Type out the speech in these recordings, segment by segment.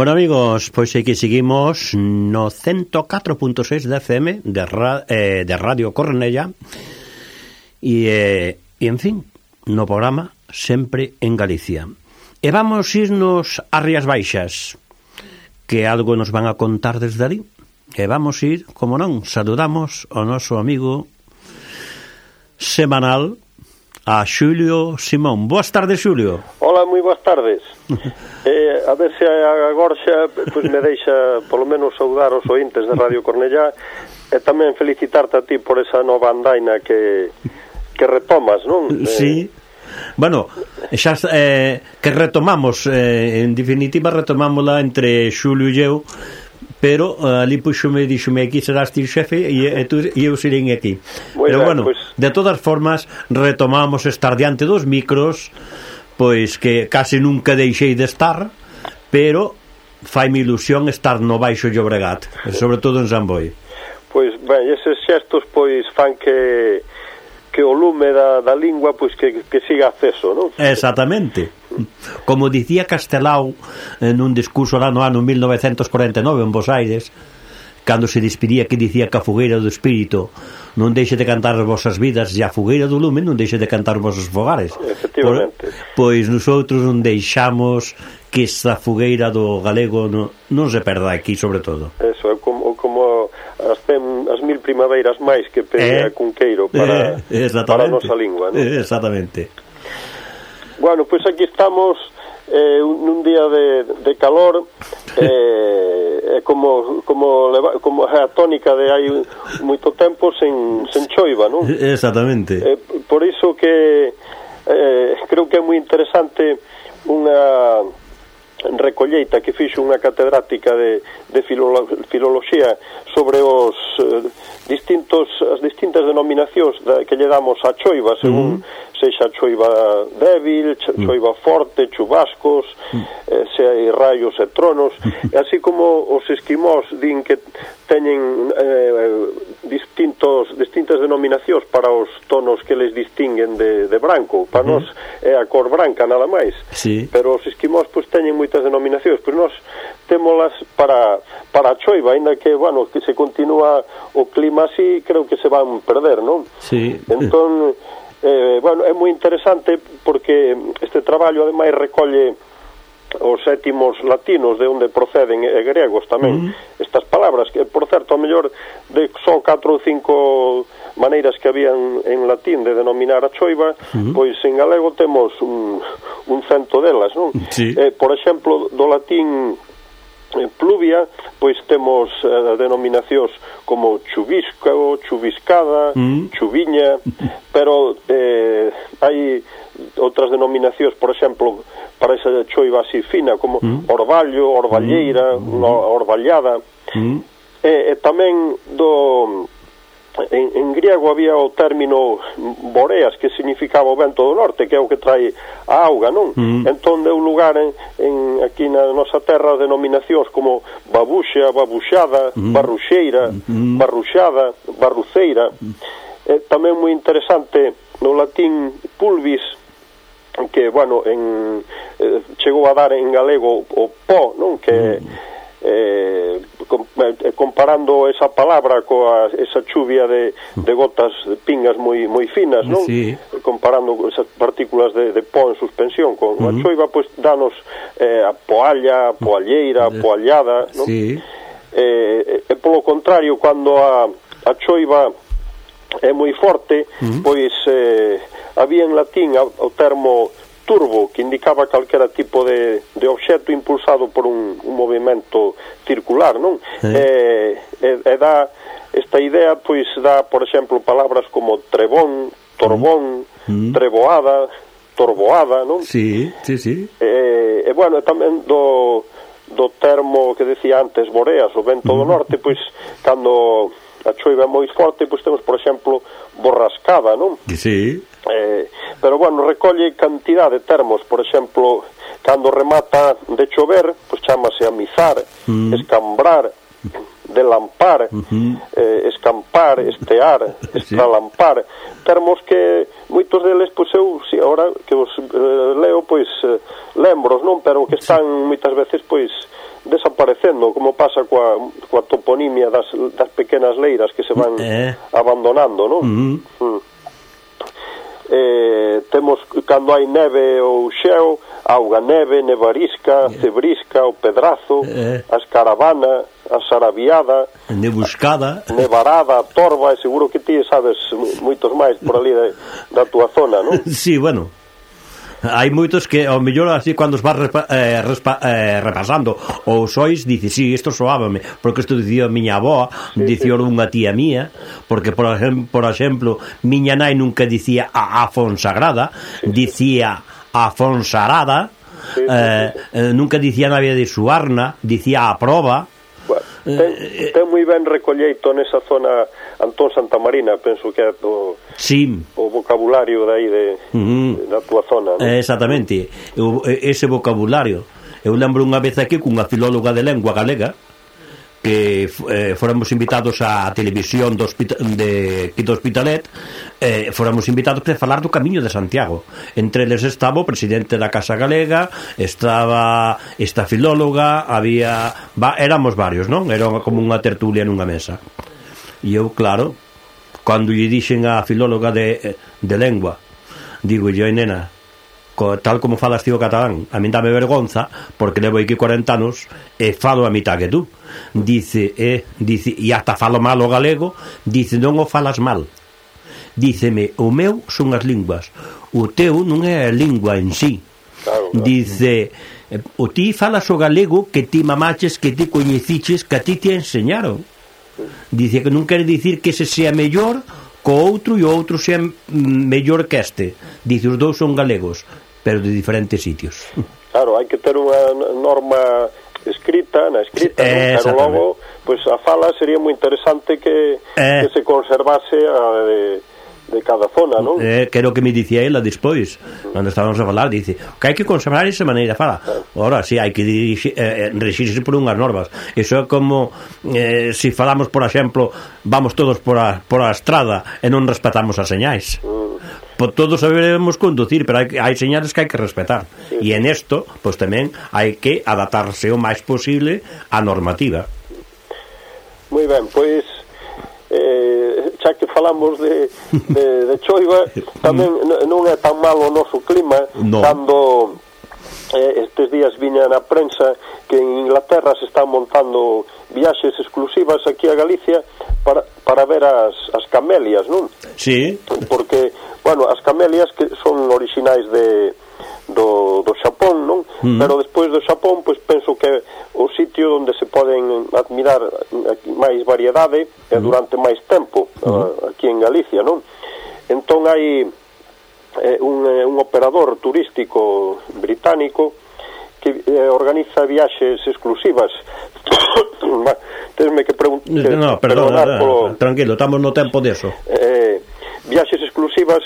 Bueno, amigos, pois aquí seguimos no 104.6 de FM de, ra, eh, de Radio Cornella e, eh, e, en fin, no programa Sempre en Galicia. E vamos irnos a Rías Baixas, que algo nos van a contar desde ali. E vamos ir, como non, saludamos ao noso amigo semanal, a Xulio Simón. Boas tardes, Xulio. Hola, moi boas tardes. eh, a ver se a Gorxa pues, me deixa polo menos saudar os ointes de Radio Cornellá e tamén felicitarte a ti por esa nova andaina que, que retomas, non? Eh, sí. Eh, Bueno, xa eh, que retomamos, eh, en definitiva retomámola entre Xulio e eu, pero eh, ali puxome, dixome, aquí serás ti xefe e, e, tu, e eu serei aquí. Muy pero bueno, pues, De todas formas, retomamos estar diante dos micros, pois que case nunca deixei de estar, pero faime ilusión estar no Baixo Llobregat, sobre todo en Boi Pois, ben, eses xestos pois fan que que o lume da, da lingua pois que, que siga acceso, non? Exactamente. Como dicía Castelao en un discurso lá no ano 1949 en Bos Aires, cando se despedía que dicía que a fogueira do espírito non deixe de cantar as vosas vidas e a fogueira do lume non deixe de cantar os vosos fogares Efectivamente. pois nosotros non deixamos que esta fogueira do galego non, non se perda aquí sobre todo eso é como, como as, tem, as mil primaveiras máis que pega eh, Cunqueiro para, eh, para a nosa lingua Non? eh, exactamente bueno, pois pues aquí estamos eh, nun día de, de calor eh, é como como leva, como a tónica de hai moito tempo sen sen choiva, non? Exactamente. Eh, por iso que eh, creo que é moi interesante unha recolleita que fixo unha catedrática de, de filolo, filoloxía sobre os eh, distintos as distintas denominacións da, que lle damos a choiva, según mm. sexa choiva débil, mm. choiva forte, chubascos, mm. eh, se hai raios e tronos, mm. e así como os esquimós din que teñen eh, distintos distintas denominacións para os tonos que les distinguen de, de branco. Para uh -huh. nós é a cor branca nada máis. Sí. Pero os esquimós pois teñen moitas denominacións, pero nós témolas para para a choiva, aínda que, bueno, que se continúa o clima así, creo que se van perder, non? Sí. Entón, eh, bueno, é moi interesante porque este traballo ademais recolle os sétimos latinos de onde proceden e gregos tamén. Uh -huh. Estas palabras que, por certo, a mellor de só 4 ou 5 maneiras que habían en latín de denominar a choiva, uh -huh. pois en galego temos un, un cento delas, non? Sí. Eh, por exemplo, do latín eh, pluvia, pois temos eh, denominacións como chubisco, chubiscada, mm. chuviña, pero eh, hai outras denominacións, por exemplo, para esa choiva así fina, como mm. orvallo, orvalleira, mm. orvallada. Mm. E, e tamén do en, en griego había o término boreas que significaba o vento do norte que é o que trae a auga, non? Mm. Entón deu lugar en, en aquí na nosa terra denominacións como babuxa, babuxada, mm. barruxeira, mm. barruxada, barruceira. Mm. É tamén moi interesante no latín pulvis que, bueno, en, eh, chegou a dar en galego o pó, non? Que mm. eh, eh, comparando esa palabra coa esa chuvia de, de gotas de pingas moi moi finas, non? Sí. Comparando esas partículas de, de pó en suspensión con uh -huh. a choiva, pois pues, danos eh, a poalla, a poalleira, a poallada, non? Sí. Eh, e polo contrario, cando a, a choiva é moi forte, uh -huh. pois eh, había en latín o termo turbo que indicaba calquera tipo de, de obxecto impulsado por un, un movimento circular, non? Sí. Eh, e, e dá esta idea pois dá, por exemplo, palabras como trebón, torbón, mm. treboada, torboada, non? Sí, sí, sí. Eh, e bueno, tamén do do termo que decía antes Boreas, o vento do norte, pois cando a choiva é moi forte, pois temos, por exemplo, borrascada, non? Sí. Eh, pero, bueno, recolle cantidad de termos, por exemplo, cando remata de chover, pois chamase amizar, mm. escambrar, delampar, uh -huh. eh, escampar, estear, estralampar, sí. termos que moitos deles, pois eu, si, ahora que os eh, leo, pois eh, lembros, non? Pero que están sí. moitas veces, pois, desaparecendo, como pasa coa, coa toponimia das, das pequenas leiras que se van mm, eh. abandonando, non? Uh -huh. mm. Eh, temos cando hai neve ou xeo, auga neve, nevarisca, yeah. cebrisca, o pedrazo, eh. a escaravana, asarabiada, nebuscada, nevarada, torba, e seguro que ti sabes moitos máis por ali de, da tua zona, non? Sí, bueno. Hai moitos que ao mellor así cando os vas repa, eh, respa, eh, repasando ou sois dice, si, sí, isto soábame, porque isto dicía miña avó, sí, dicía sí. unha tía mía, porque por exemplo, por exemplo, miña nai nunca dicía a, Afonsagrada sí, dicía a Fonsarada, sí, sí, sí. Eh, eh, nunca dicía na vida de Suarna, dicía a prova, Eh, ten, eh, ten moi ben recolleito nesa zona Antón Santa Marina, penso que é do, sí. o vocabulario dai de, uh -huh. de, da tua zona. ¿no? Exactamente, o, ese vocabulario. Eu lembro unha vez aquí cunha filóloga de lengua galega, que eh, fóramos invitados á televisión do de Quito Hospitalet eh, fóramos invitados para falar do Camiño de Santiago entre eles estaba o presidente da Casa Galega estaba esta filóloga había va, éramos varios, non? era como unha tertulia nunha mesa e eu, claro cando lle dixen á filóloga de, de lengua digo, yo, nena co, tal como falas ti o catalán, a min dame vergonza porque levo aquí 40 anos e falo a mitad que tú. Dice, eh, dice, e hasta falo mal o galego, dice, non o falas mal. Díceme, o meu son as linguas, o teu non é a lingua en sí. Claro, claro. Dice, o ti falas o galego que ti mamaches, que ti coñeciches, que a ti te enseñaron. Dice que non quere dicir que se sea mellor co outro e o outro sea mellor que este. Dice, os dous son galegos pero de diferentes sitios. Claro, hai que ter unha norma escrita, na escrita, eh, pero logo pues, a fala sería moi interesante que, eh. que se conservase a de, de cada zona, non? Eh, que que me dicía ela despois, uh cando estábamos a falar, dice, que hai que conservar esa maneira fala. Uh. Ora, si, sí, hai que dirixir, eh, eh, rexirse por unhas normas. Iso é como eh, se si falamos, por exemplo, vamos todos por a, por a estrada e non respetamos as señais. Mm pues todos saberemos conducir, pero hai, hai señales que hai que respetar. Sí. E en esto, pois pues, tamén hai que adaptarse o máis posible á normativa. Moi ben, pois eh, xa que falamos de, de, de choiva, tamén non é tan malo o noso clima no. cando eh, estes días viña na prensa que en Inglaterra se están montando viaxes exclusivas aquí a Galicia para, para ver as, as camelias, non? Sí. Porque, bueno, as camelias que son orixinais de, do, do Xapón, non? Mm. Pero despois do Xapón, pois penso que o sitio onde se poden admirar máis variedade mm. e durante máis tempo mm. a, aquí en Galicia, non? Entón hai eh, un, eh, un operador turístico británico que eh, organiza viaxes exclusivas Tenme que preguntar no, perdona, no, polo... tranquilo, estamos no tempo deso eh, viaxes exclusivas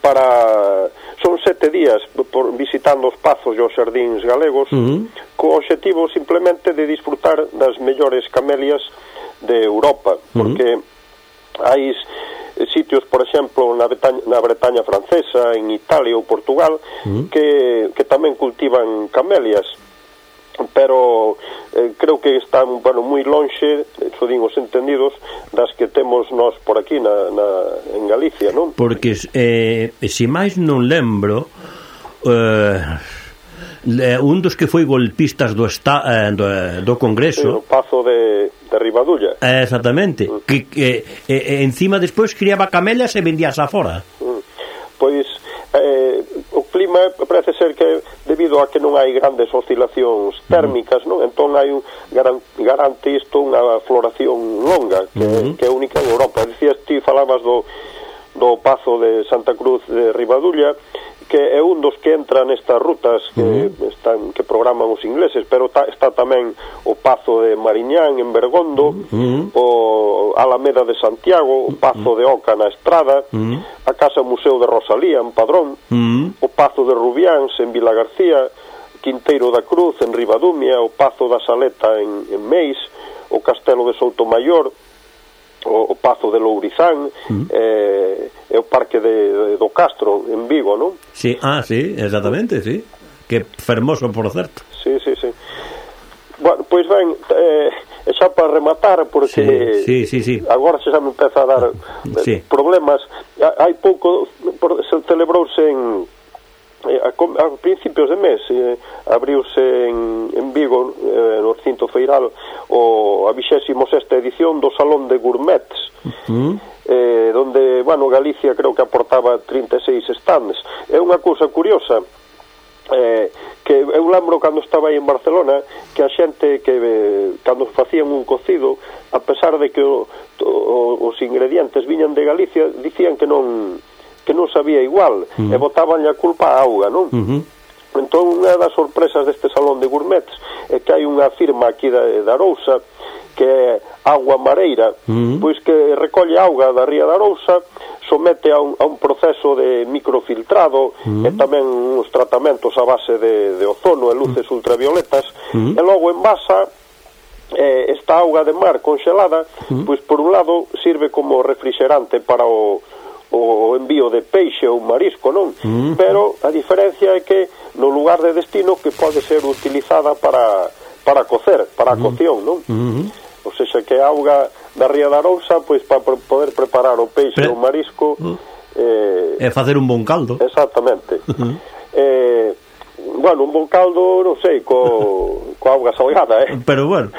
para son sete días por visitando os pazos e os xardíns galegos uh -huh. co obxectivo simplemente de disfrutar das mellores camelias de Europa porque uh -huh. hai Eh, sitios, por exemplo, na Bretaña, na Bretaña francesa, en Italia ou Portugal, mm. que, que tamén cultivan camelias pero eh, creo que están bueno, moi lonxe, eh, iso din os entendidos, das que temos nós por aquí na, na, en Galicia, non? Porque, eh, se máis non lembro, eh, un dos que foi golpistas do, esta, eh, do, do Congreso... Sí, o Pazo de de Ribadulla. Eh, exactamente. Mm. Que, que eh, encima despois criaba camelas e vendías afora. Mm. Pois eh, o clima parece ser que debido a que non hai grandes oscilacións mm. térmicas, non? Entón hai un garan, garante isto unha floración longa que, uh -huh. que é única en Europa. Dicías ti falabas do do Pazo de Santa Cruz de Ribadulla que é un dos que entra nestas rutas que uh -huh. están que programan os ingleses, pero ta, está tamén o Pazo de Mariñán en Bergondo, uh -huh. o Alameda de Santiago, o Pazo uh -huh. de Oca na Estrada, uh -huh. a Casa Museo de Rosalía en Padrón, uh -huh. o Pazo de Rubiáns en Vila García, Quinteiro da Cruz en Ribadumia, o Pazo da Saleta en, en Meis, o Castelo de Soutomayor, o, o Pazo de Lourizán uh -huh. eh, e o Parque de, de, do Castro en Vigo, non? Sí, ah, sí, exactamente, sí. Que fermoso, por certo. Sí, sí, sí. Bueno, pois ben, eh, xa para rematar porque sí, sí, sí, sí. agora xa me empeza a dar sí. problemas. Hai pouco por, se celebrouse en Eh, a, a principios de mes eh, abriuse en, en Vigo eh, no recinto feiral o a 26ª edición do Salón de Gourmets uh -huh. eh, donde, bueno, Galicia creo que aportaba 36 stands é unha cousa curiosa eh, que eu lembro cando estaba aí en Barcelona que a xente que eh, cando facían un cocido a pesar de que o, o, os ingredientes viñan de Galicia dicían que non que non sabía igual mm. e botaban a culpa a auga, non? Uh -huh. Entón, unha das sorpresas deste salón de gourmets é que hai unha firma aquí da, da Arousa que é Agua Mareira, uh -huh. pois que recolle auga da ría da Arousa, somete a un, a un proceso de microfiltrado mm. e tamén uns tratamentos a base de, de ozono e luces mm. ultravioletas mm. e logo envasa eh, esta auga de mar conxelada -huh. pois por un lado sirve como refrigerante para o o envío de peixe ou marisco, non? Mm. Pero a diferencia é que no lugar de destino que pode ser utilizada para, para cocer, para a mm. cocción, non? Mm -hmm. Ou seja, que a auga da ría da Arousa, pois para poder preparar o peixe ou marisco... Mm. Eh, e facer un bon caldo. Exactamente. Mm. eh, bueno, un bon caldo, non sei, co, co auga salgada, eh? Pero bueno,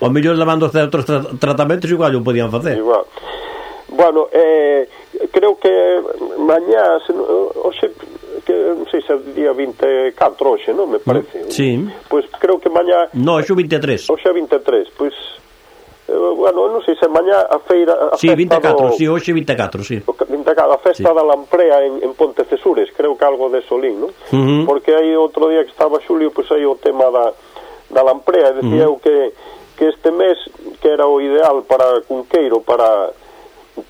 ao mellor levando outros tra tratamentos igual o podían facer. Igual. Bueno, eh, creo que mañá, se, hoxe, que, non sei se é día 24 hoxe, non, me parece. Sí. Pois creo que mañá... No, hoxe 23. Hoxe 23, pois... Eh, bueno, non sei se mañá a feira... A sí, 24, do, sí, hoxe 24, sí. 24, a festa sí. da Lamprea en, en Ponte Cesures, creo que algo de Solín, non? Uh -huh. Porque aí outro día que estaba Xulio, pois aí o tema da, da Lamprea, decía uh -huh. eu que, que este mes que era o ideal para Cunqueiro, para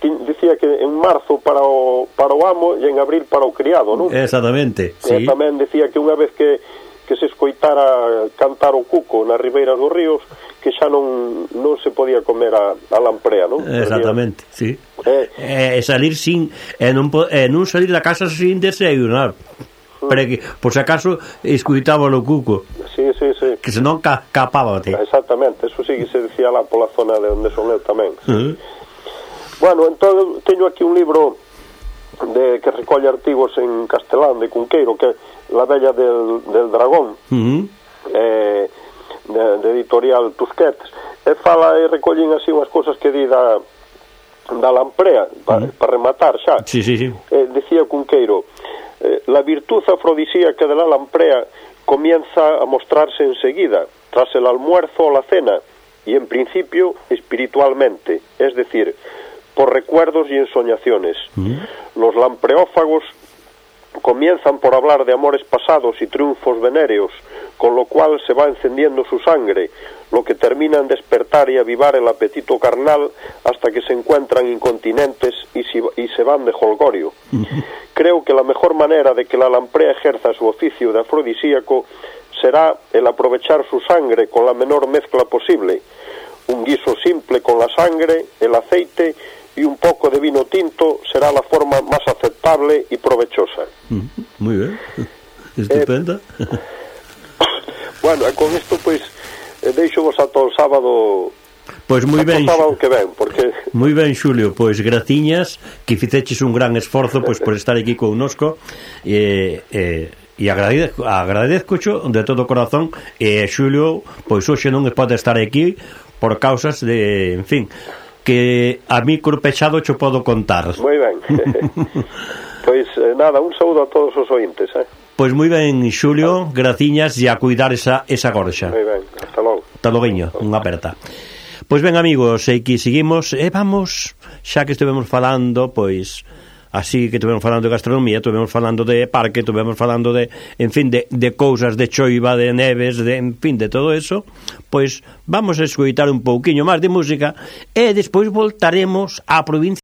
Dicía que en marzo para o, para o amo e en abril para o criado, non? Exactamente, sí. E tamén dicía que unha vez que, que se escoitara cantar o cuco nas ribeiras dos ríos, que xa non, non se podía comer a, a lamprea, non? Exactamente, sí. Eh, eh, salir sin... E eh, non, eh, non salir da casa sin desayunar. Mm. Pero que, por se si acaso, escuitaba o cuco. Sí, sí, sí. Que senón ca, capábate. Exactamente, eso sí que se decía lá pola zona de onde son eu tamén. Sí. Uh -huh Bueno, entón teño aquí un libro de que recolle artigos en castelán de Cunqueiro, que La Bella del, del Dragón, uh -huh. eh, de, de editorial Tusquets, e fala e recollen así unhas cousas que di da, da lamprea, para, uh -huh. para rematar xa. Sí, sí, sí. Eh, decía Cunqueiro, eh, la virtud afrodisíaca de la lamprea comienza a mostrarse enseguida, tras el almuerzo o la cena, y en principio espiritualmente, es decir, por recuerdos y ensoñaciones. Mm. Los lampreófagos comienzan por hablar de amores pasados y triunfos venéreos, con lo cual se va encendiendo su sangre, lo que termina en despertar y avivar el apetito carnal hasta que se encuentran incontinentes y, si, y se van de holgorio. Creo que la mejor manera de que la lamprea ejerza su oficio de afrodisíaco será el aprovechar su sangre con la menor mezcla posible, un guiso simple con la sangre, el aceite y un poco de vino tinto será la forma más aceptable y provechosa. Mm, muy bien, estupenda. Eh, bueno, con isto, pois, pues, eh, deixo vos ata o sábado Pois moi ben. que ben, porque Moi ben, Xulio, pois graciñas que fixeches un gran esforzo pois por estar aquí connosco e eh, eh, e agradezco, agradezcocho de todo o corazón e Xulio, pois hoxe non pode estar aquí por causas de, en fin, que a micro pechado cho podo contar. Moi ben. pois eh, nada, un saúdo a todos os ointes, eh. Pois moi ben, Xulio, graciñas e a cuidar esa esa gorxa. Moi ben, hasta logo. Hasta loguiño, unha aperta. Pois ben, amigos, e que seguimos e vamos, xa que estivemos falando, pois así que tuvemos falando de gastronomía, tuvemos falando de parque, tuvemos falando de, en fin, de, de cousas de choiva, de neves, de, en fin, de todo eso, pois vamos a escoitar un pouquiño máis de música e despois voltaremos á provincia